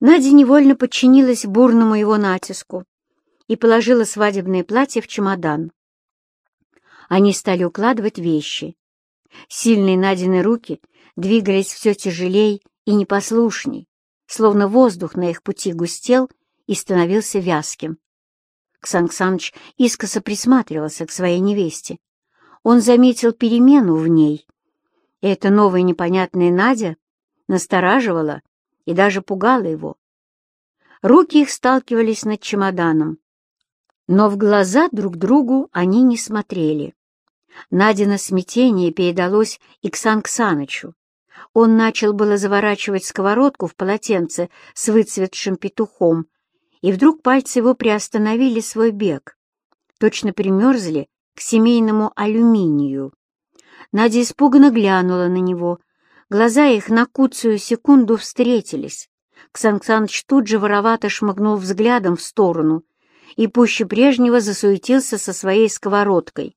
Надя невольно подчинилась бурному его натиску и положила свадебное платье в чемодан. Они стали укладывать вещи. Сильные Надины руки двигались все тяжелей и непослушней, словно воздух на их пути густел и становился вязким. Ксан Ксаныч искоса присматривался к своей невесте. Он заметил перемену в ней. Эта новая непонятная Надя настораживала и даже пугала его. Руки их сталкивались над чемоданом, но в глаза друг другу они не смотрели. Надина смятение передалось и Ксан Ксанычу. Он начал было заворачивать сковородку в полотенце с выцветшим петухом, и вдруг пальцы его приостановили свой бег. Точно примерзли к семейному алюминию. Надя испуганно глянула на него. Глаза их на куцую секунду встретились. Ксан Ксаныч тут же воровато шмыгнул взглядом в сторону и пуще прежнего засуетился со своей сковородкой.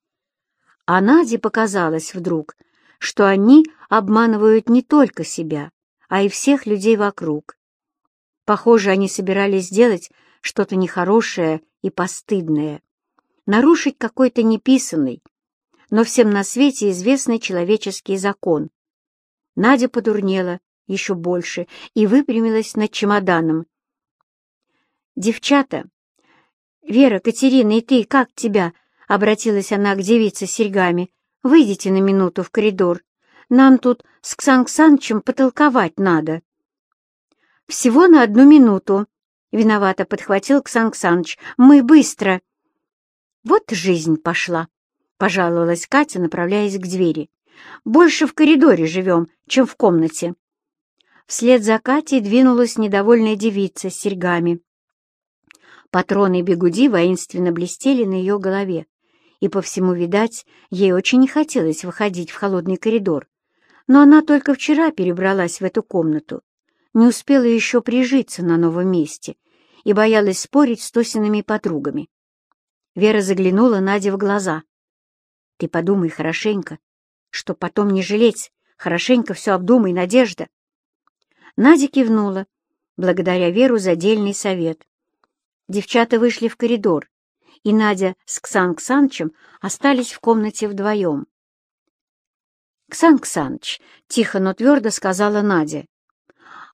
А Наде показалось вдруг, что они обманывают не только себя, а и всех людей вокруг. Похоже, они собирались сделать что-то нехорошее и постыдное, нарушить какой-то неписанный, но всем на свете известный человеческий закон. Надя подурнела еще больше и выпрямилась над чемоданом. «Девчата! Вера, Катерина и ты, как тебя?» — обратилась она к девице с серьгами. «Выйдите на минуту в коридор. Нам тут с Ксан потолковать надо». «Всего на одну минуту», — виновато подхватил Ксан. «Мы быстро». «Вот жизнь пошла», — пожаловалась Катя, направляясь к двери. «Больше в коридоре живем, чем в комнате». Вслед за Катей двинулась недовольная девица с серьгами. Патроны бегуди воинственно блестели на ее голове, и, по всему видать, ей очень не хотелось выходить в холодный коридор. Но она только вчера перебралась в эту комнату не успела еще прижиться на новом месте и боялась спорить с Тосиными подругами. Вера заглянула Наде в глаза. «Ты подумай хорошенько, что потом не жалеть, хорошенько все обдумай, Надежда». Надя кивнула, благодаря Веру за дельный совет. Девчата вышли в коридор, и Надя с Ксан Ксанчем остались в комнате вдвоем. «Ксан Ксаныч», — тихо, но твердо сказала Надя,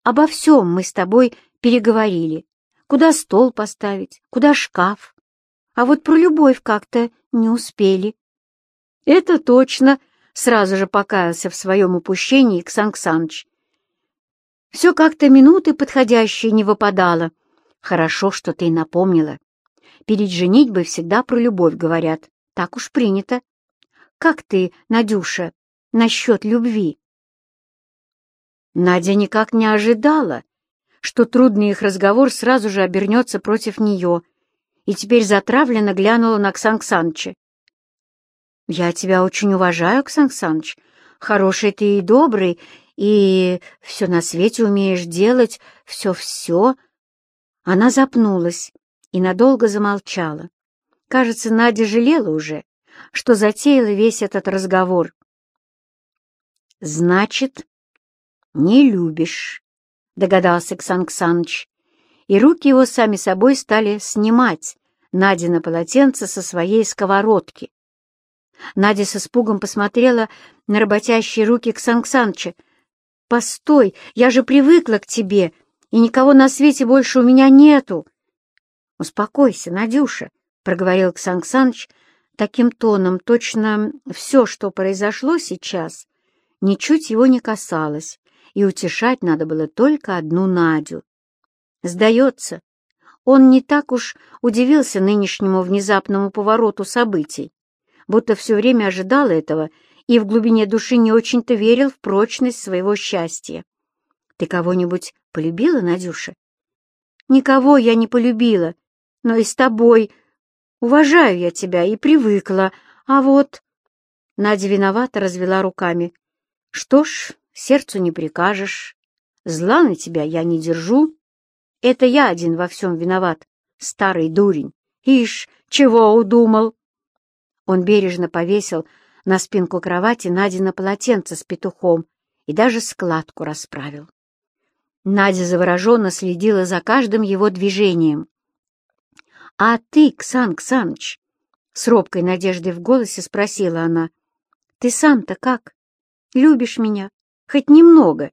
Обо всем мы с тобой переговорили. Куда стол поставить, куда шкаф. А вот про любовь как-то не успели. Это точно, сразу же покаялся в своем упущении Ксан Ксаныч. Все как-то минуты подходящие не выпадало. Хорошо, что ты напомнила. Перед женитьбой всегда про любовь говорят. Так уж принято. Как ты, Надюша, насчет любви? Надя никак не ожидала, что трудный их разговор сразу же обернется против нее, и теперь затравленно глянула на Ксан. «Я тебя очень уважаю, Ксан Ксаныч. Хороший ты и добрый, и все на свете умеешь делать, все-все». Она запнулась и надолго замолчала. Кажется, Надя жалела уже, что затеяла весь этот разговор. «Значит, «Не любишь», — догадался Ксан Ксаныч, и руки его сами собой стали снимать Надя на полотенце со своей сковородки. Надя с испугом посмотрела на работящие руки Ксан Ксаныча. «Постой, я же привыкла к тебе, и никого на свете больше у меня нету!» «Успокойся, Надюша», — проговорил Ксан Ксаныч таким тоном, точно все, что произошло сейчас, ничуть его не касалось и утешать надо было только одну Надю. Сдается, он не так уж удивился нынешнему внезапному повороту событий, будто все время ожидал этого и в глубине души не очень-то верил в прочность своего счастья. «Ты кого-нибудь полюбила, Надюша?» «Никого я не полюбила, но и с тобой. Уважаю я тебя и привыкла, а вот...» Надя виновато развела руками. «Что ж, сердцу не прикажешь. Зла на тебя я не держу. Это я один во всем виноват, старый дурень. Ишь, чего удумал?» Он бережно повесил на спинку кровати Надина полотенце с петухом и даже складку расправил. Надя завороженно следила за каждым его движением. «А ты, Ксан Ксаныч?» — с робкой надеждой в голосе спросила она. «Ты сам-то как? Любишь меня? Хоть немного?»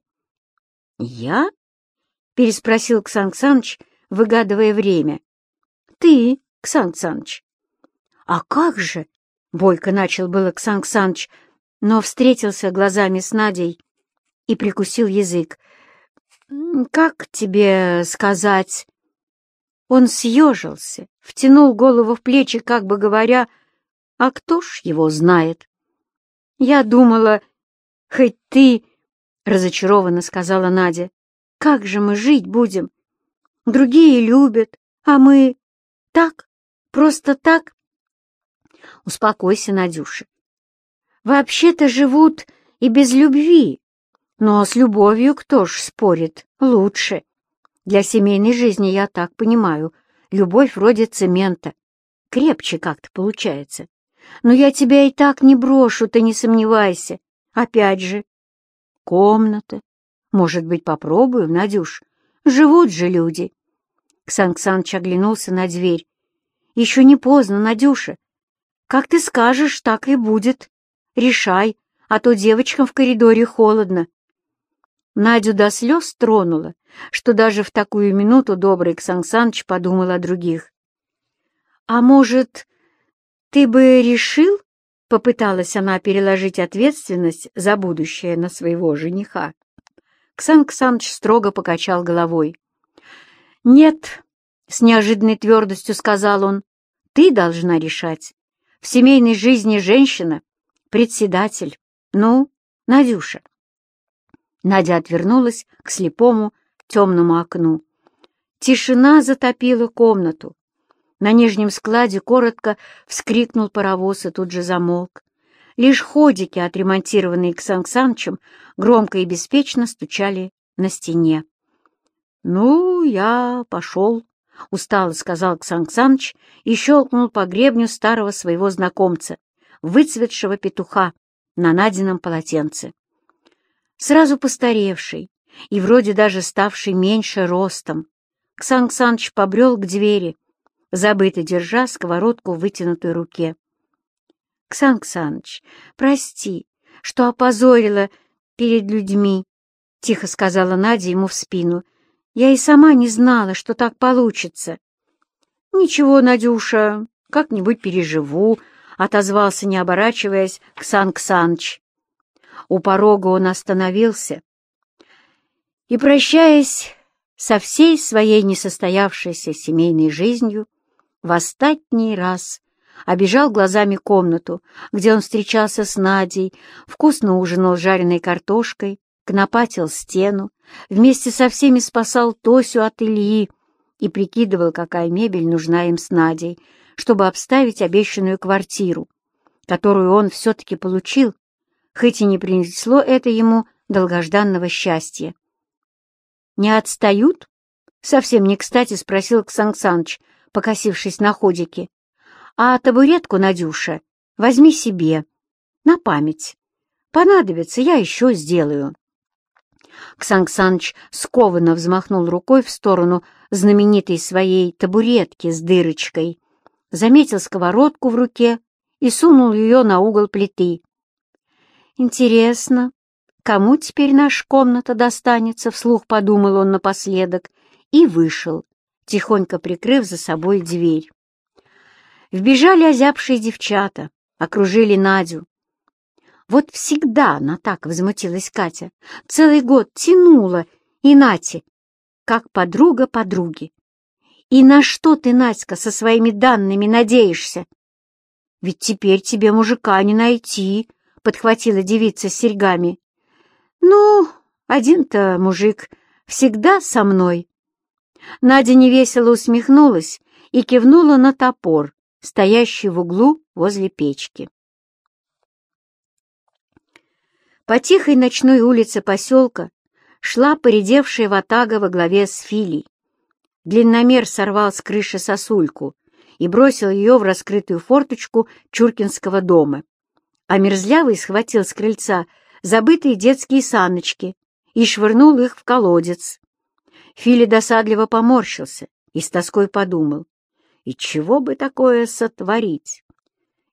«Я?» — переспросил Ксан Ксаныч, выгадывая время. «Ты, Ксан Ксаныч». «А как же?» — Бойко начал было Ксан Ксаныч, но встретился глазами с Надей и прикусил язык. «Как тебе сказать?» Он съежился, втянул голову в плечи, как бы говоря, «А кто ж его знает?» «Я думала, хоть ты...» — разочарованно сказала Надя. «Как же мы жить будем? Другие любят, а мы... Так? Просто так?» «Успокойся, Надюша. Вообще-то живут и без любви, но с любовью кто ж спорит? Лучше. Для семейной жизни, я так понимаю, любовь вроде цемента. Крепче как-то получается. Но я тебя и так не брошу, ты не сомневайся. Опять же, комната. Может быть, попробуем, Надюш? Живут же люди. Ксан Ксаныч оглянулся на дверь. Еще не поздно, Надюша. Как ты скажешь, так и будет. Решай, а то девочкам в коридоре холодно. Надю до слез тронула, что даже в такую минуту добрый Ксан Саныч подумал о других. «А может, ты бы решил?» — попыталась она переложить ответственность за будущее на своего жениха. Ксан Ксаныч строго покачал головой. «Нет», — с неожиданной твердостью сказал он, — «ты должна решать. В семейной жизни женщина — председатель. Ну, Надюша». Надя отвернулась к слепому темному окну. Тишина затопила комнату. На нижнем складе коротко вскрикнул паровоз и тут же замолк. Лишь ходики, отремонтированные Ксан Санычем, громко и беспечно стучали на стене. «Ну, я пошел», — устало сказал Ксан Саныч и щелкнул по гребню старого своего знакомца, выцветшего петуха на Надином полотенце сразу постаревший и вроде даже ставший меньше ростом. Ксан Ксаныч побрел к двери, забыто держа сковородку в вытянутой руке. — Ксан Ксаныч, прости, что опозорила перед людьми, — тихо сказала Надя ему в спину. — Я и сама не знала, что так получится. — Ничего, Надюша, как-нибудь переживу, — отозвался, не оборачиваясь, Ксан Ксаныч. У порога он остановился и, прощаясь со всей своей несостоявшейся семейной жизнью, в остатний раз обежал глазами комнату, где он встречался с Надей, вкусно ужинал жареной картошкой, кнопатил стену, вместе со всеми спасал Тосю от Ильи и прикидывал, какая мебель нужна им с Надей, чтобы обставить обещанную квартиру, которую он все-таки получил хоть и не принесло это ему долгожданного счастья. «Не отстают?» — совсем не кстати спросил Ксан Саныч, покосившись на ходике. «А табуретку, Надюша, возьми себе, на память. Понадобится, я еще сделаю». Ксан Саныч скованно взмахнул рукой в сторону знаменитой своей табуретки с дырочкой, заметил сковородку в руке и сунул ее на угол плиты. «Интересно, кому теперь наша комната достанется?» — вслух подумал он напоследок и вышел, тихонько прикрыв за собой дверь. Вбежали озябшие девчата, окружили Надю. Вот всегда она так возмутилась Катя, целый год тянула, и Нате, как подруга подруги. И на что ты, Надька, со своими данными надеешься? Ведь теперь тебе мужика не найти, подхватила девица с серьгами. «Ну, один-то мужик всегда со мной». Надя невесело усмехнулась и кивнула на топор, стоящий в углу возле печки. По тихой ночной улице поселка шла поредевшая ватага во главе с Филей. Длинномер сорвал с крыши сосульку и бросил ее в раскрытую форточку Чуркинского дома а мерзлявый схватил с крыльца забытые детские саночки и швырнул их в колодец. Филя досадливо поморщился и с тоской подумал, и чего бы такое сотворить?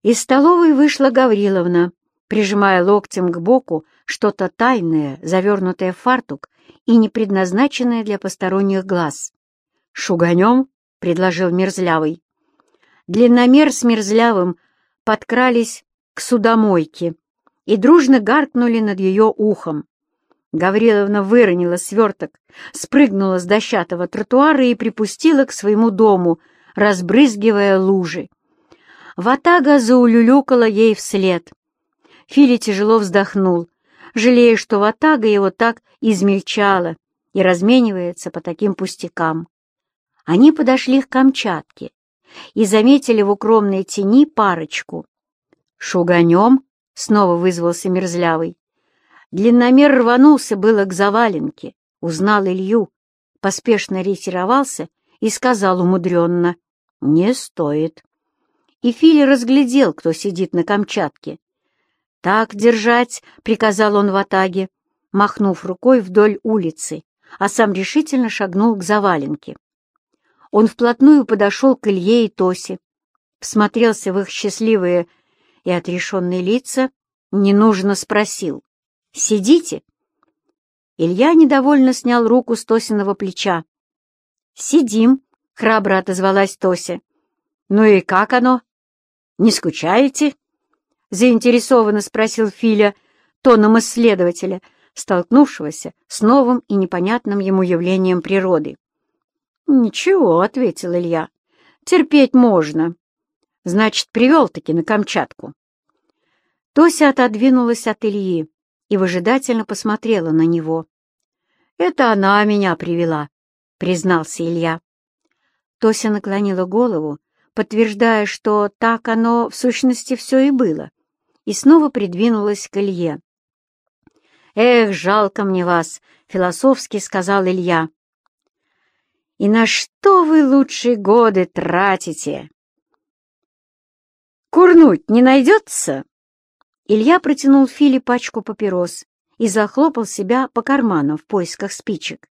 Из столовой вышла Гавриловна, прижимая локтем к боку что-то тайное, завернутое в фартук и не предназначенное для посторонних глаз. «Шуганем?» — предложил Мерзлявый. Длинномер с Мерзлявым подкрались к судомойке и дружно гаркнули над ее ухом. Гавриловна выронила сверток, спрыгнула с дощатого тротуара и припустила к своему дому, разбрызгивая лужи. Ватага заулюлюкала ей вслед. Фили тяжело вздохнул, жалея, что Ватага его так измельчала и разменивается по таким пустякам. Они подошли к Камчатке и заметили в укромной тени парочку. «Шуганем?» — снова вызвался Мерзлявый. Длинномер рванулся было к заваленке, узнал Илью, поспешно ретировался и сказал умудренно «Не стоит». И Фили разглядел, кто сидит на Камчатке. «Так держать», — приказал он в атаге, махнув рукой вдоль улицы, а сам решительно шагнул к заваленке. Он вплотную подошел к Илье и Тосе, всмотрелся в их счастливые и отрешенные лица, ненужно спросил. «Сидите?» Илья недовольно снял руку с Тосиного плеча. «Сидим», — храбро отозвалась Тося. «Ну и как оно? Не скучаете?» — заинтересованно спросил Филя тоном исследователя, столкнувшегося с новым и непонятным ему явлением природы. «Ничего», — ответил Илья, — «терпеть можно. Значит, привел-таки на Камчатку». Тося отодвинулась от Ильи и выжидательно посмотрела на него. «Это она меня привела», — признался Илья. Тося наклонила голову, подтверждая, что так оно в сущности все и было, и снова придвинулась к Илье. «Эх, жалко мне вас», — философски сказал Илья. И на что вы лучшие годы тратите? Курнуть не найдется? Илья протянул Филе пачку папирос и захлопал себя по карманам в поисках спичек.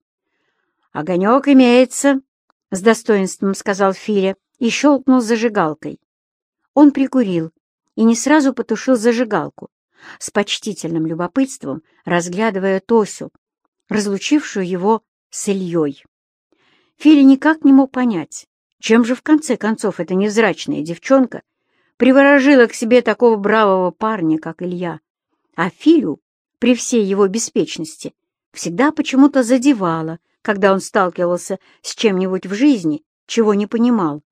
«Огонек имеется», — с достоинством сказал Филя и щелкнул зажигалкой. Он прикурил и не сразу потушил зажигалку, с почтительным любопытством разглядывая Тосю, разлучившую его с Ильей. Филя никак не мог понять, чем же в конце концов эта невзрачная девчонка приворожила к себе такого бравого парня, как Илья. А Филю, при всей его беспечности, всегда почему-то задевала, когда он сталкивался с чем-нибудь в жизни, чего не понимал.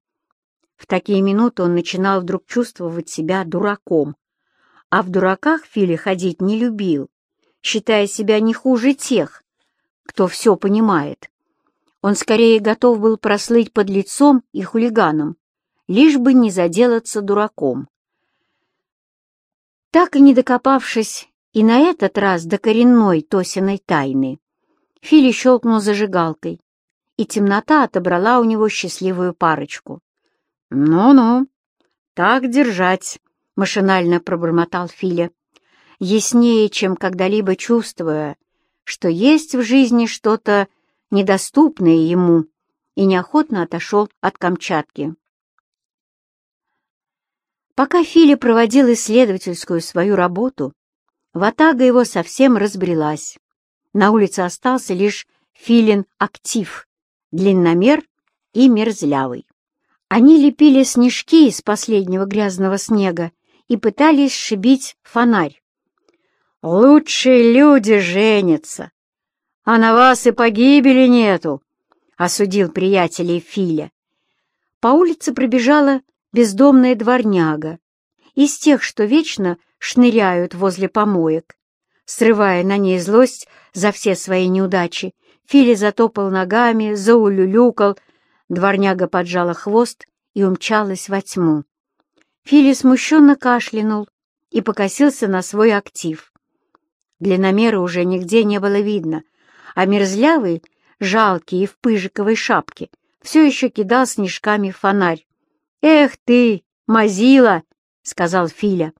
В такие минуты он начинал вдруг чувствовать себя дураком. А в дураках Филя ходить не любил, считая себя не хуже тех, кто все понимает. Он скорее готов был прослыть под лицом и хулиганом, лишь бы не заделаться дураком. Так и не докопавшись и на этот раз до коренной Тосиной тайны, Фили щелкнул зажигалкой, и темнота отобрала у него счастливую парочку. «Ну-ну, так держать», — машинально пробормотал Филя, яснее, чем когда-либо чувствуя, что есть в жизни что-то недоступное ему, и неохотно отошел от Камчатки. Пока Филя проводил исследовательскую свою работу, ватага его совсем разбрелась. На улице остался лишь Филин актив, длинномер и мерзлявый. Они лепили снежки из последнего грязного снега и пытались сшибить фонарь. «Лучшие люди женятся!» а на вас и погибели нету», — осудил приятелей Филя. По улице пробежала бездомная дворняга, из тех, что вечно шныряют возле помоек. Срывая на ней злость за все свои неудачи, Филя затопал ногами, заулюлюкал, дворняга поджала хвост и умчалась во тьму. Фили смущенно кашлянул и покосился на свой актив. Длинномера уже нигде не было видно — а мерзлявый, жалкий и в пыжиковой шапке, все еще кидал снежками фонарь. «Эх ты, мазила!» — сказал Филя.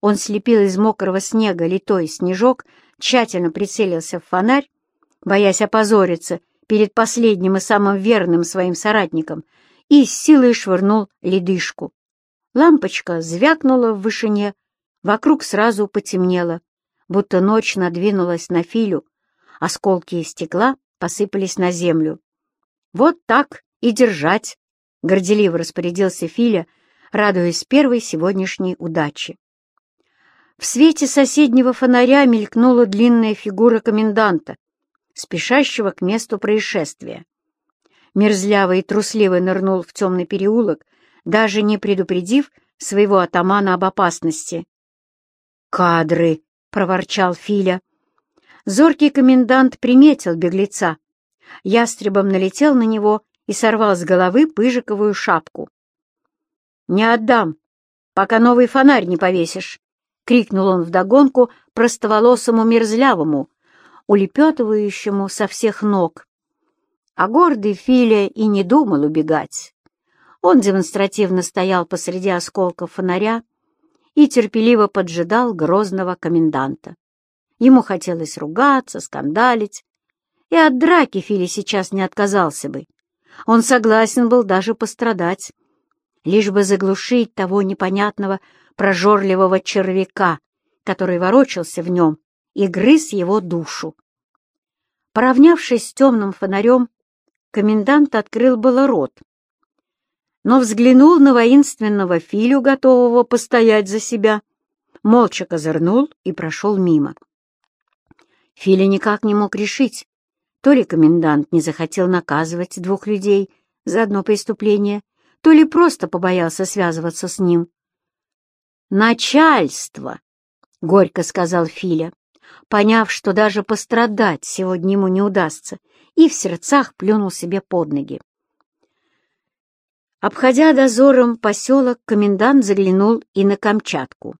Он слепил из мокрого снега литой снежок, тщательно прицелился в фонарь, боясь опозориться перед последним и самым верным своим соратником и с силой швырнул ледышку. Лампочка звякнула в вышине, вокруг сразу потемнело, будто ночь надвинулась на Филю, осколки стекла посыпались на землю. «Вот так и держать!» — горделиво распорядился Филя, радуясь первой сегодняшней удаче. В свете соседнего фонаря мелькнула длинная фигура коменданта, спешащего к месту происшествия. Мерзлявый и трусливо нырнул в темный переулок, даже не предупредив своего атамана об опасности. «Кадры!» — проворчал Филя. Зоркий комендант приметил беглеца. Ястребом налетел на него и сорвал с головы пыжиковую шапку. «Не отдам, пока новый фонарь не повесишь!» — крикнул он вдогонку простоволосому мерзлявому, улепетывающему со всех ног. А гордый Филя и не думал убегать. Он демонстративно стоял посреди осколков фонаря и терпеливо поджидал грозного коменданта. Ему хотелось ругаться, скандалить, и от драки Филя сейчас не отказался бы. Он согласен был даже пострадать, лишь бы заглушить того непонятного прожорливого червяка, который ворочался в нем и грыз его душу. Поравнявшись с темным фонарем, комендант открыл было рот, но взглянул на воинственного Филю, готового постоять за себя, молча козырнул и прошел мимо. Филя никак не мог решить, то ли комендант не захотел наказывать двух людей за одно преступление, то ли просто побоялся связываться с ним. «Начальство!» — горько сказал Филя, поняв, что даже пострадать сегодня ему не удастся, и в сердцах плюнул себе под ноги. Обходя дозором поселок, комендант заглянул и на Камчатку,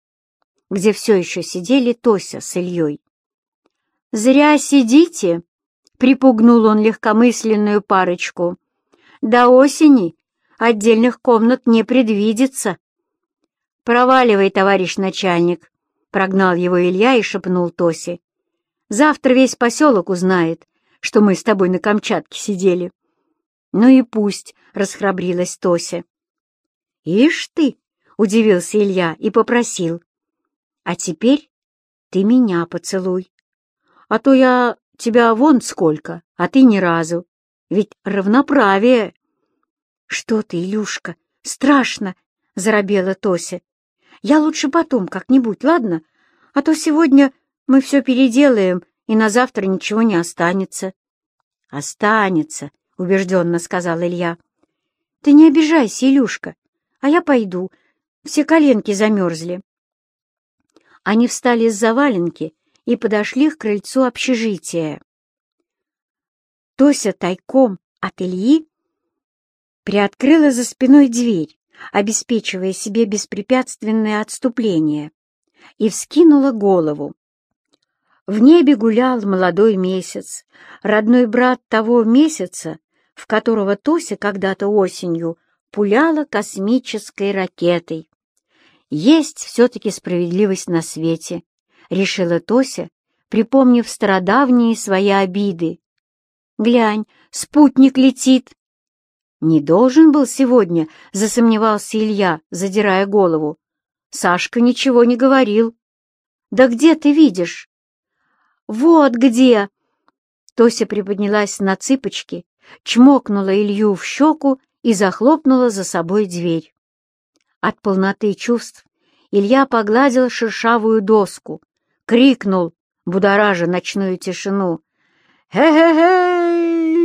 где все еще сидели Тося с Ильей. «Зря сидите!» — припугнул он легкомысленную парочку. «До осени отдельных комнат не предвидится». «Проваливай, товарищ начальник», — прогнал его Илья и шепнул Тосе. «Завтра весь поселок узнает, что мы с тобой на Камчатке сидели». «Ну и пусть», — расхрабрилась Тося. «Ишь ты!» — удивился Илья и попросил. «А теперь ты меня поцелуй, а то я тебя вон сколько, а ты ни разу. Ведь равноправие!» «Что ты, Илюшка, страшно!» — заробела Тося. Я лучше потом как-нибудь, ладно? А то сегодня мы все переделаем, и на завтра ничего не останется». «Останется», — убежденно сказал Илья. «Ты не обижайся, Илюшка, а я пойду. Все коленки замерзли». Они встали с заваленки и подошли к крыльцу общежития. Тося тайком от Ильи приоткрыла за спиной дверь обеспечивая себе беспрепятственное отступление, и вскинула голову. В небе гулял молодой месяц, родной брат того месяца, в которого Тося когда-то осенью пуляла космической ракетой. Есть все-таки справедливость на свете, решила Тося, припомнив стародавние свои обиды. «Глянь, спутник летит!» «Не должен был сегодня», — засомневался Илья, задирая голову. «Сашка ничего не говорил». «Да где ты видишь?» «Вот где!» Тося приподнялась на цыпочки, чмокнула Илью в щеку и захлопнула за собой дверь. От полноты чувств Илья погладил шершавую доску, крикнул, будоража ночную тишину. «Хе-хе-хей!»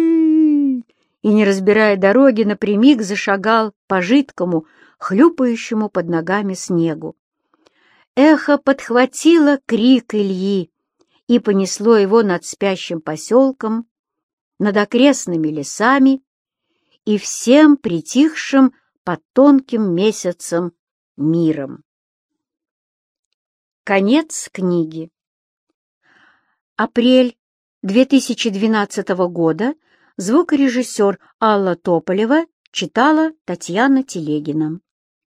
И, не разбирая дороги, напрямик зашагал по жидкому, хлюпающему под ногами снегу. Эхо подхватило крик Ильи и понесло его над спящим поселком, над окрестными лесами и всем притихшим под тонким месяцем миром. Конец книги. Апрель 2012 года Звукорежиссер Алла Тополева читала Татьяна Телегина.